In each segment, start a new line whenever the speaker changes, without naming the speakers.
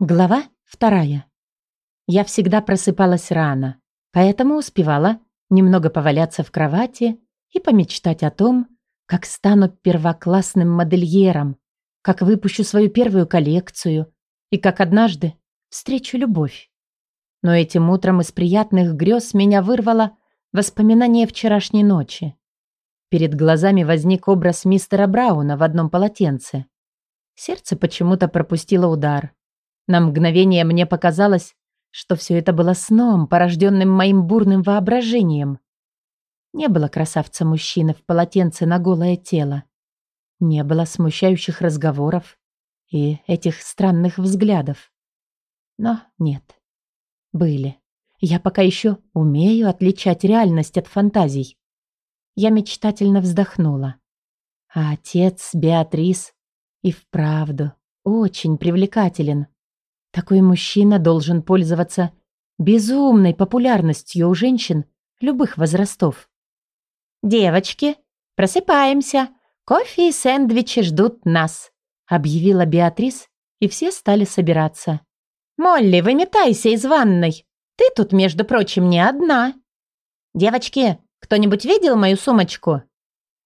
Глава вторая. Я всегда просыпалась рано, поэтому успевала немного поваляться в кровати и помечтать о том, как стану первоклассным модельером, как выпущу свою первую коллекцию и как однажды встречу любовь. Но этим утром из приятных грез меня вырвало воспоминание вчерашней ночи. Перед глазами возник образ мистера Брауна в одном полотенце. Сердце почему-то пропустило удар. На мгновение мне показалось, что все это было сном, порожденным моим бурным воображением. Не было красавца-мужчины в полотенце на голое тело. Не было смущающих разговоров и этих странных взглядов. Но нет. Были. Я пока еще умею отличать реальность от фантазий. Я мечтательно вздохнула. А отец Беатрис и вправду очень привлекателен. Такой мужчина должен пользоваться безумной популярностью у женщин любых возрастов. «Девочки, просыпаемся. Кофе и сэндвичи ждут нас», объявила Беатрис, и все стали собираться. «Молли, выметайся из ванной. Ты тут, между прочим, не одна». «Девочки, кто-нибудь видел мою сумочку?»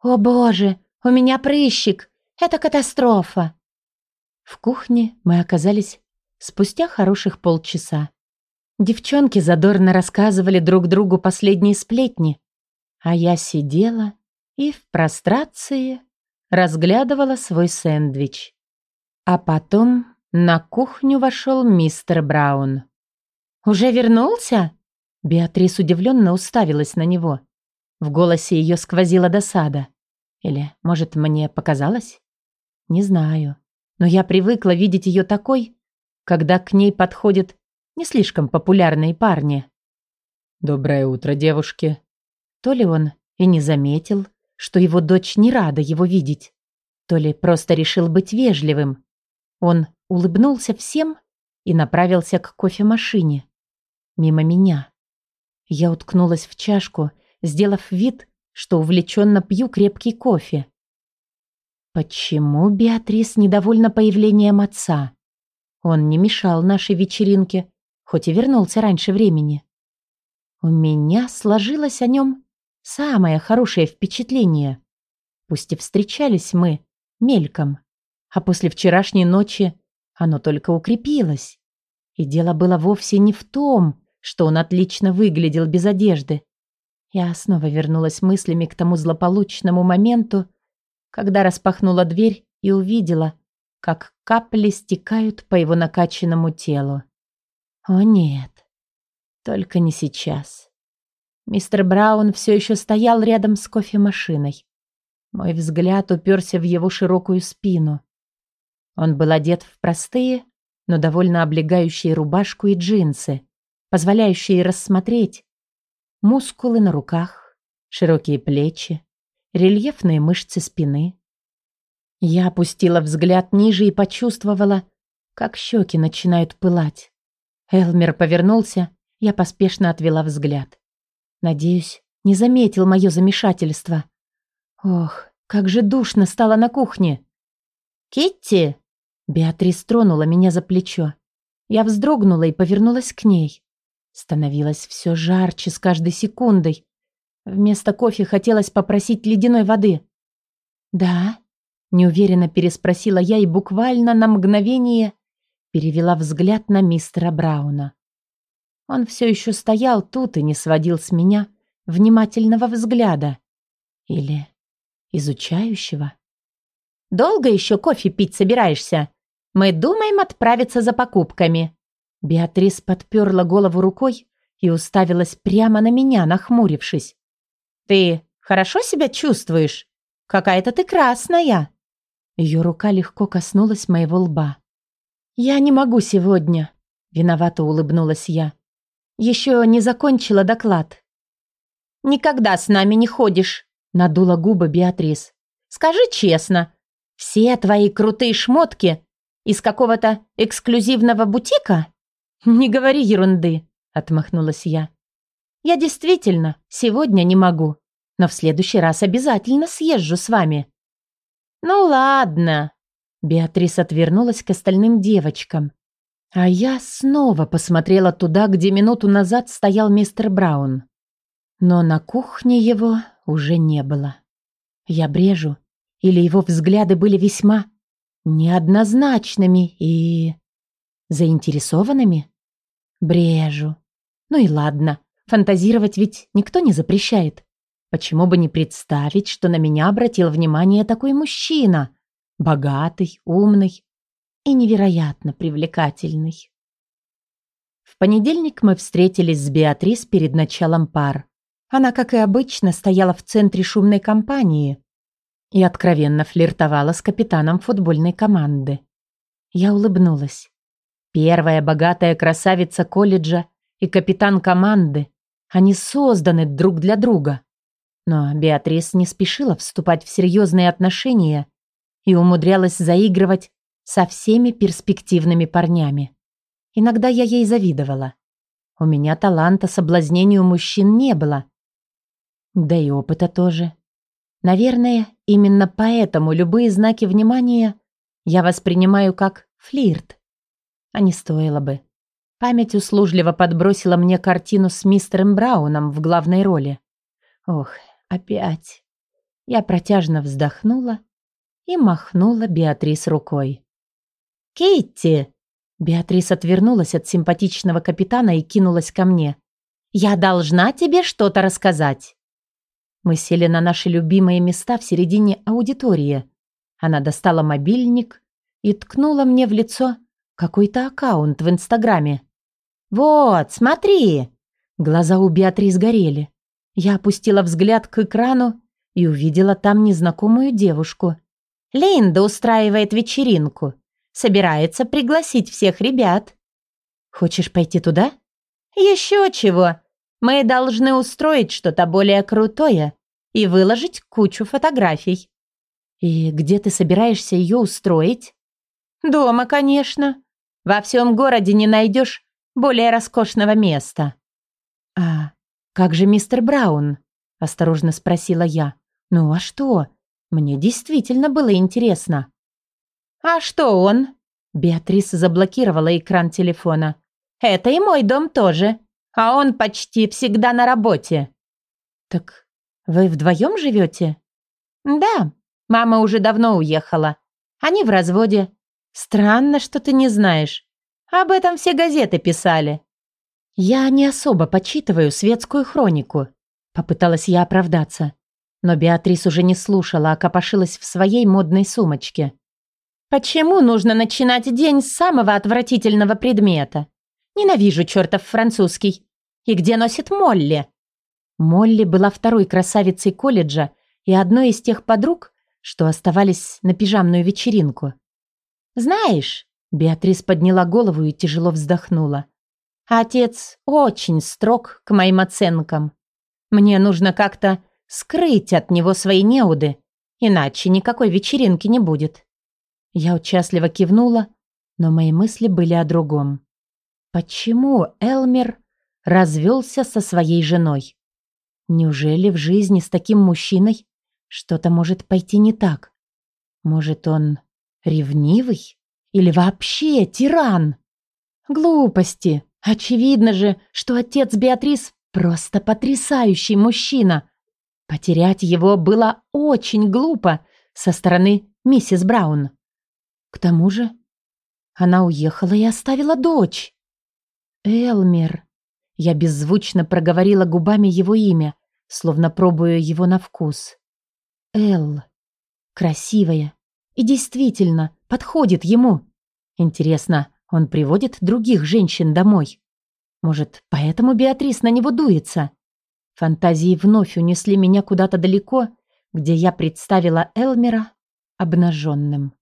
«О боже, у меня прыщик. Это катастрофа». В кухне мы оказались спустя хороших полчаса. Девчонки задорно рассказывали друг другу последние сплетни, а я сидела и в прострации разглядывала свой сэндвич. А потом на кухню вошел мистер Браун. «Уже вернулся?» Беатрис удивленно уставилась на него. В голосе ее сквозила досада. Или, может, мне показалось? Не знаю. Но я привыкла видеть ее такой, когда к ней подходят не слишком популярные парни.
«Доброе утро, девушки!»
То ли он и не заметил, что его дочь не рада его видеть, то ли просто решил быть вежливым. Он улыбнулся всем и направился к кофемашине. Мимо меня. Я уткнулась в чашку, сделав вид, что увлеченно пью крепкий кофе. Почему Беатрис недовольна появлением отца? Он не мешал нашей вечеринке, хоть и вернулся раньше времени. У меня сложилось о нем самое хорошее впечатление. Пусть и встречались мы мельком, а после вчерашней ночи оно только укрепилось. И дело было вовсе не в том, что он отлично выглядел без одежды. Я снова вернулась мыслями к тому злополучному моменту, когда распахнула дверь и увидела, как капли стекают по его накачанному телу. О нет, только не сейчас. Мистер Браун все еще стоял рядом с кофемашиной. Мой взгляд уперся в его широкую спину. Он был одет в простые, но довольно облегающие рубашку и джинсы, позволяющие рассмотреть мускулы на руках, широкие плечи, рельефные мышцы спины, я опустила взгляд ниже и почувствовала, как щеки начинают пылать. Элмер повернулся, я поспешно отвела взгляд. Надеюсь, не заметил мое замешательство. Ох, как же душно стало на кухне. «Китти!» Беатрис тронула меня за плечо. Я вздрогнула и повернулась к ней. Становилось все жарче с каждой секундой. Вместо кофе хотелось попросить ледяной воды. «Да?» Неуверенно переспросила я и буквально на мгновение перевела взгляд на мистера Брауна. Он все еще стоял тут и не сводил с меня внимательного взгляда. Или изучающего. «Долго еще кофе пить собираешься? Мы думаем отправиться за покупками». Беатрис подперла голову рукой и уставилась прямо на меня, нахмурившись. «Ты хорошо себя чувствуешь? Какая-то ты красная!» Ее рука легко коснулась моего лба. «Я не могу сегодня», — виновато улыбнулась я. «Еще не закончила доклад». «Никогда с нами не ходишь», — надула губы Беатрис. «Скажи честно, все твои крутые шмотки из какого-то эксклюзивного бутика?» «Не говори ерунды», — отмахнулась я. «Я действительно сегодня не могу, но в следующий раз обязательно съезжу с вами. «Ну ладно». Беатрис отвернулась к остальным девочкам. А я снова посмотрела туда, где минуту назад стоял мистер Браун. Но на кухне его уже не было. Я брежу, или его взгляды были весьма неоднозначными и... заинтересованными? Брежу. Ну и ладно, фантазировать ведь никто не запрещает. Почему бы не представить, что на меня обратил внимание такой мужчина? Богатый, умный и невероятно привлекательный. В понедельник мы встретились с Беатрис перед началом пар. Она, как и обычно, стояла в центре шумной компании и откровенно флиртовала с капитаном футбольной команды. Я улыбнулась. Первая богатая красавица колледжа и капитан команды. Они созданы друг для друга. Но Беатрис не спешила вступать в серьезные отношения и умудрялась заигрывать со всеми перспективными парнями. Иногда я ей завидовала. У меня таланта соблазнению мужчин не было. Да и опыта тоже. Наверное, именно поэтому любые знаки внимания я воспринимаю как флирт. А не стоило бы. Память услужливо подбросила мне картину с мистером Брауном в главной роли. Ох, опять. Я протяжно вздохнула и махнула Беатрис рукой. «Кейти!» Беатрис отвернулась от симпатичного капитана и кинулась ко мне. «Я должна тебе что-то рассказать». Мы сели на наши любимые места в середине аудитории. Она достала мобильник и ткнула мне в лицо какой-то аккаунт в Инстаграме. «Вот, смотри!» Глаза у Беатрис горели. Я опустила взгляд к экрану и увидела там незнакомую девушку. «Линда устраивает вечеринку. Собирается пригласить всех ребят». «Хочешь пойти туда?» «Еще чего. Мы должны устроить что-то более крутое и выложить кучу фотографий». «И где ты собираешься ее устроить?» «Дома, конечно. Во всем городе не найдешь более роскошного места». «А как же мистер Браун?» – осторожно спросила я. «Ну а что? Мне действительно было интересно». «А что он?» Беатрис заблокировала экран телефона. «Это и мой дом тоже, а он почти всегда на работе». «Так вы вдвоем живете?» «Да, мама уже давно уехала. Они в разводе. Странно, что ты не знаешь. Об этом все газеты писали». «Я не особо почитываю светскую хронику», — попыталась я оправдаться. Но Беатрис уже не слушала, а копошилась в своей модной сумочке. «Почему нужно начинать день с самого отвратительного предмета? Ненавижу чертов французский. И где носит Молли?» Молли была второй красавицей колледжа и одной из тех подруг, что оставались на пижамную вечеринку. «Знаешь, Беатрис подняла голову и тяжело вздохнула. «Отец очень строг к моим оценкам. Мне нужно как-то скрыть от него свои неуды, иначе никакой вечеринки не будет». Я участливо кивнула, но мои мысли были о другом. Почему Элмер развелся со своей женой? Неужели в жизни с таким мужчиной что-то может пойти не так? Может, он ревнивый? Или вообще тиран? Глупости. Очевидно же, что отец Беатрис просто потрясающий мужчина. Потерять его было очень глупо со стороны миссис Браун. К тому же она уехала и оставила дочь. Элмер. Я беззвучно проговорила губами его имя, словно пробуя его на вкус. Эл. Красивая. И действительно, подходит ему. Интересно, он приводит других женщин домой? Может, поэтому Беатрис на него дуется? Фантазии вновь унесли меня куда-то далеко, где я представила Элмера обнаженным.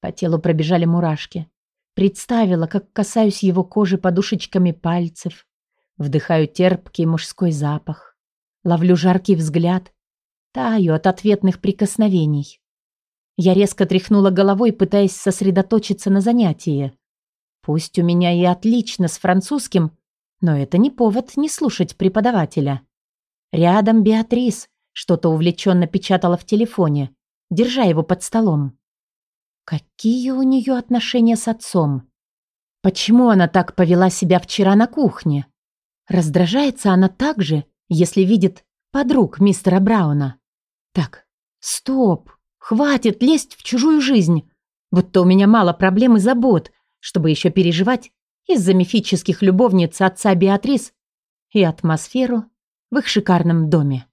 По телу пробежали мурашки. Представила, как касаюсь его кожи подушечками пальцев, вдыхаю терпкий мужской запах, ловлю жаркий взгляд, таю от ответных прикосновений. Я резко тряхнула головой, пытаясь сосредоточиться на занятии. Пусть у меня и отлично с французским, но это не повод не слушать преподавателя. Рядом Беатрис что-то увлеченно печатала в телефоне, держа его под столом. Какие у нее отношения с отцом? Почему она так повела себя вчера на кухне? Раздражается она так же, если видит подруг мистера Брауна. Так, стоп, хватит лезть в чужую жизнь. Будто у меня мало проблем и забот, чтобы еще переживать из-за мифических любовниц отца Беатрис и атмосферу в их шикарном доме.